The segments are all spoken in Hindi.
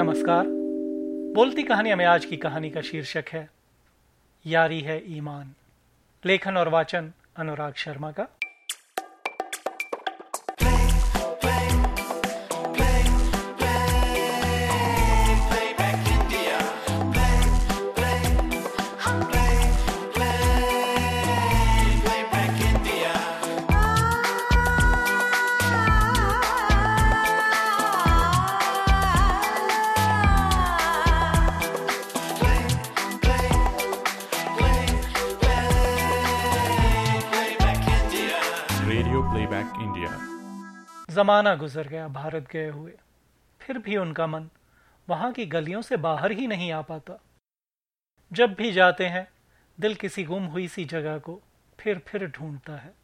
नमस्कार। बोलती कहानी में आज की कहानी का शीर्षक है, यारी है ईमान। लेखन और वाचन अनुराग शर्मा का। प्लेबैक इंडिया जमाना गुजर गया, भारत गए हुए। फिर भी उनका मन वहाँ की गलियों से बाहर ही नहीं आ पाता। जब भी जाते हैं, दिल किसी गुम हुई सी जगह को फिर फिर ढूंढता है।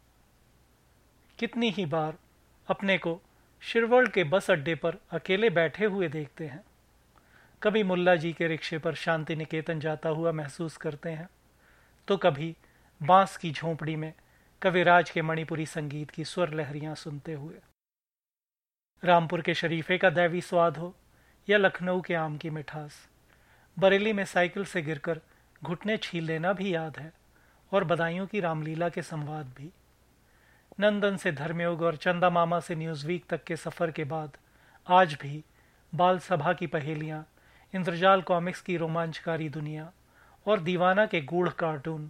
कितनी ही बार अपने को शिरवल के बस अड्डे पर अकेले बैठे हुए देखते हैं। कभी मुल्ला जी के रिक्शे पर शांति निकेतन जाता हुआ महसूस करते हैं। तो कभी बाँस की झोंपड़ी में कविराज के मणिपुरी संगीत की स्वर लहरियाँ सुनते हुए। रामपुर के शरीफे का दैवी स्वाद हो या लखनऊ के आम की मिठास। बरेली में साइकिल से गिरकर घुटने छील लेना भी याद है और बदायूं की रामलीला के संवाद भी। नंदन से धर्मयोग और चंदा मामा से न्यूज़ वीक तक के सफ़र के बाद आज भी बाल सभा की पहेलियाँ, इंद्रजाल कॉमिक्स की रोमांचकारी दुनिया और दीवाना के गूढ़ कार्टून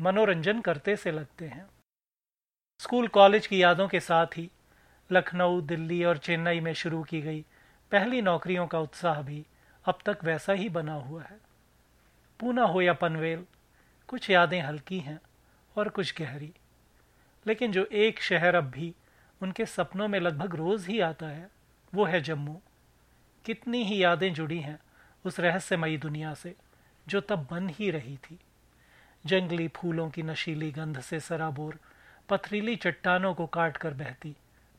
मनोरंजन करते से लगते हैं। स्कूल कॉलेज की यादों के साथ ही लखनऊ, दिल्ली और चेन्नई में शुरू की गई पहली नौकरियों का उत्साह भी अब तक वैसा ही बना हुआ है। पूना हो या पनवेल, कुछ यादें हल्की हैं और कुछ गहरी। लेकिन जो एक शहर अब भी उनके सपनों में लगभग रोज ही आता है, वो है जम्मू। कितनी ही यादें जुड़ी हैं उस रहस्यमयी दुनिया से, जो तब बन ही रही थी। जंगली फूलों की नशीली गंध से सराबोर पथरीली चट्टानों को काट कर बहती,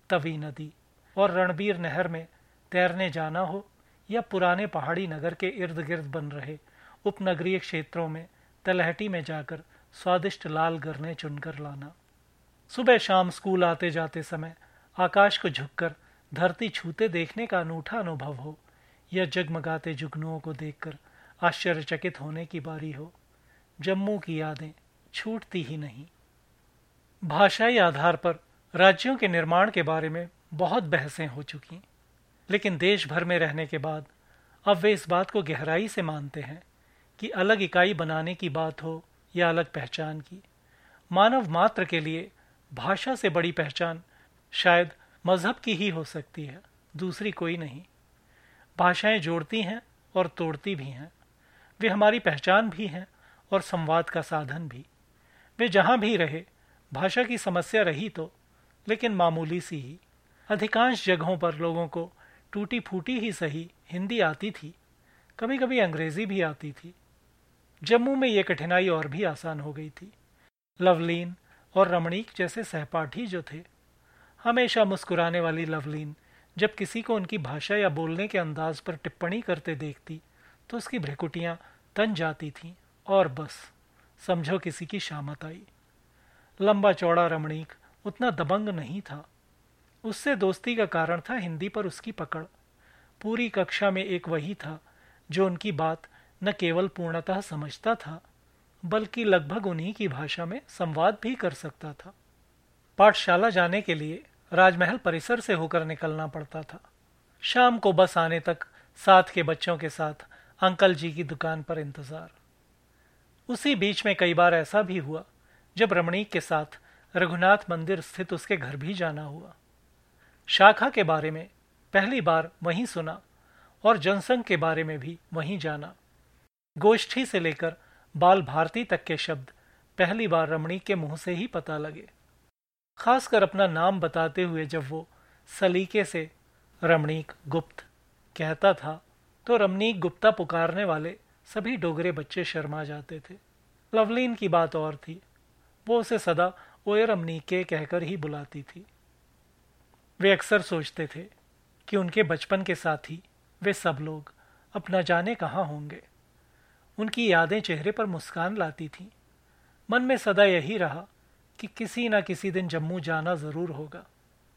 तवी नदी और रणबीर नहर में तैरने जाना हो या पुराने पहाड़ी नगर के इर्द गिर्द बन रहे उपनगरीय क्षेत्रों में तलहटी में जाकर स्वादिष्ट लाल गरने चुनकर लाना। सुबह शाम स्कूल आते जाते समय आकाश को झुककर धरती छूते देखने का अनूठा अनुभव हो या जगमगाते जुगनुओं को देखकर आश्चर्यचकित होने की बारी हो, जम्मू की यादें छूटती ही नहीं। भाषाई आधार पर राज्यों के निर्माण के बारे में बहुत बहसें हो चुकी। लेकिन देश भर में रहने के बाद अब वे इस बात को गहराई से मानते हैं कि अलग इकाई बनाने की बात हो या अलग पहचान की। मानव मात्र के लिए भाषा से बड़ी पहचान शायद मज़हब की ही हो सकती है, दूसरी कोई नहीं। भाषाएँ जोड़ती हैं और तोड़ती भी हैं। वे हमारी पहचान भी हैं और संवाद का साधन भी। वे जहाँ भी रहे भाषा की समस्या रही तो लेकिन मामूली सी ही। अधिकांश जगहों पर लोगों को टूटी फूटी ही सही हिंदी आती थी। कभी कभी अंग्रेज़ी भी आती थी। जम्मू में ये कठिनाई और भी आसान हो गई थी। लवलीन और रमणीक जैसे सहपाठी जो थे, हमेशा मुस्कुराने वाली लवलीन जब किसी को उनकी भाषा या बोलने के अंदाज पर टिप्पणी करते देखती तो उसकी भ्रिकुटियाँ तन जाती थीं और बस, समझो किसी की शामत आई। लंबा चौड़ा रमणीक उतना दबंग नहीं था। उससे दोस्ती का कारण था हिंदी पर उसकी पकड़। पूरी कक्षा में एक वही था, जो उनकी बात न केवल पूर्णतः समझता था, बल्कि लगभग उन्हीं की भाषा में संवाद भी कर सकता था। पाठशाला जाने के लिए राजमहल परिसर से होकर निकलना पड़ता था। शाम को बस आने तक साथ के बच्चों के साथ अंकल जी की दुकान पर इंतज़ार। उसी बीच में कई बार ऐसा भी हुआ जब रमणीक के साथ रघुनाथ मंदिर स्थित उसके घर भी जाना हुआ। शाखा के बारे में पहली बार वहीं सुना और जनसंघ के बारे में भी वहीं जाना। गोष्ठी से लेकर बाल भारती तक के शब्द पहली बार रमणीक के मुँह से ही पता लगे। खासकर अपना नाम बताते हुए जब वो सलीके से रमणीक गुप्त कहता था तो रमणीक गुप्ता पुकारने वाले सभी डोगरे बच्चे शर्मा जाते थे। लवलीन की बात और थी। वो उसे सदा ओयर अमनीके कहकर ही बुलाती थी। वे अक्सर सोचते थे कि उनके बचपन के साथी, वे सब लोग अपना जाने कहाँ होंगे। उनकी यादें चेहरे पर मुस्कान लाती थीं। मन में सदा यही रहा कि किसी ना किसी दिन जम्मू जाना ज़रूर होगा।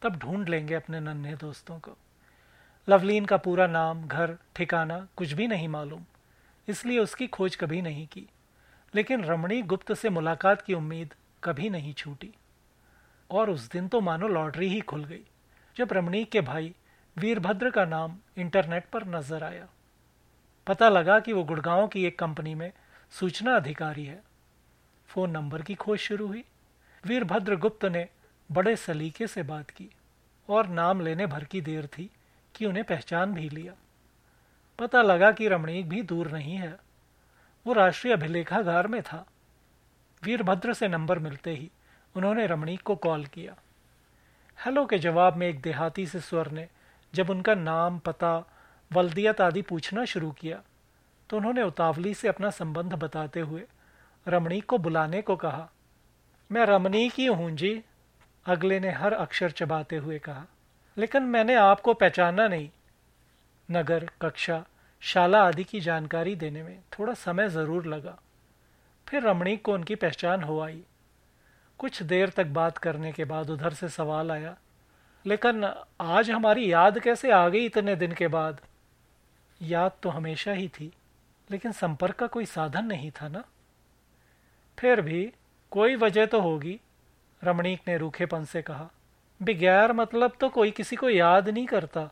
तब ढूंढ लेंगे अपने नन्हे दोस्तों को। लवलीन का पूरा नाम, घर, ठिकाना कुछ भी नहीं मालूम, इसलिए उसकी खोज कभी नहीं की। लेकिन रमणी गुप्त से मुलाकात की उम्मीद कभी नहीं छूटी। और उस दिन तो मानो लॉटरी ही खुल गई, जब रमणी के भाई वीरभद्र का नाम इंटरनेट पर नज़र आया। पता लगा कि वो गुड़गांव की एक कंपनी में सूचना अधिकारी है। फ़ोन नंबर की खोज शुरू हुई। वीरभद्र गुप्त ने बड़े सलीके से बात की और नाम लेने भर की देर थी कि उन्हें पहचान भी लिया। पता लगा कि रमणीक भी दूर नहीं है। वो राष्ट्रीय अभिलेखागार में था। वीरभद्र से नंबर मिलते ही उन्होंने रमणीक को कॉल किया। हेलो के जवाब में एक देहाती से स्वर ने जब उनका नाम, पता, वल्दियत आदि पूछना शुरू किया तो उन्होंने उतावली से अपना संबंध बताते हुए रमणीक को बुलाने को कहा। मैं रमणीक ही हूँ जी, अगले ने हर अक्षर चबाते हुए कहा। लेकिन मैंने आपको पहचाना नहीं। नगर, कक्षा, शाला आदि की जानकारी देने में थोड़ा समय ज़रूर लगा। फिर रमणीक को उनकी पहचान हो आई। कुछ देर तक बात करने के बाद उधर से सवाल आया, लेकिन आज हमारी याद कैसे आ गई इतने दिन के बाद? याद तो हमेशा ही थी, लेकिन संपर्क का कोई साधन नहीं था ना? फिर भी कोई वजह तो होगी, रमणीक ने रूखेपन से कहा। बगैर मतलब तो कोई किसी को याद नहीं करता।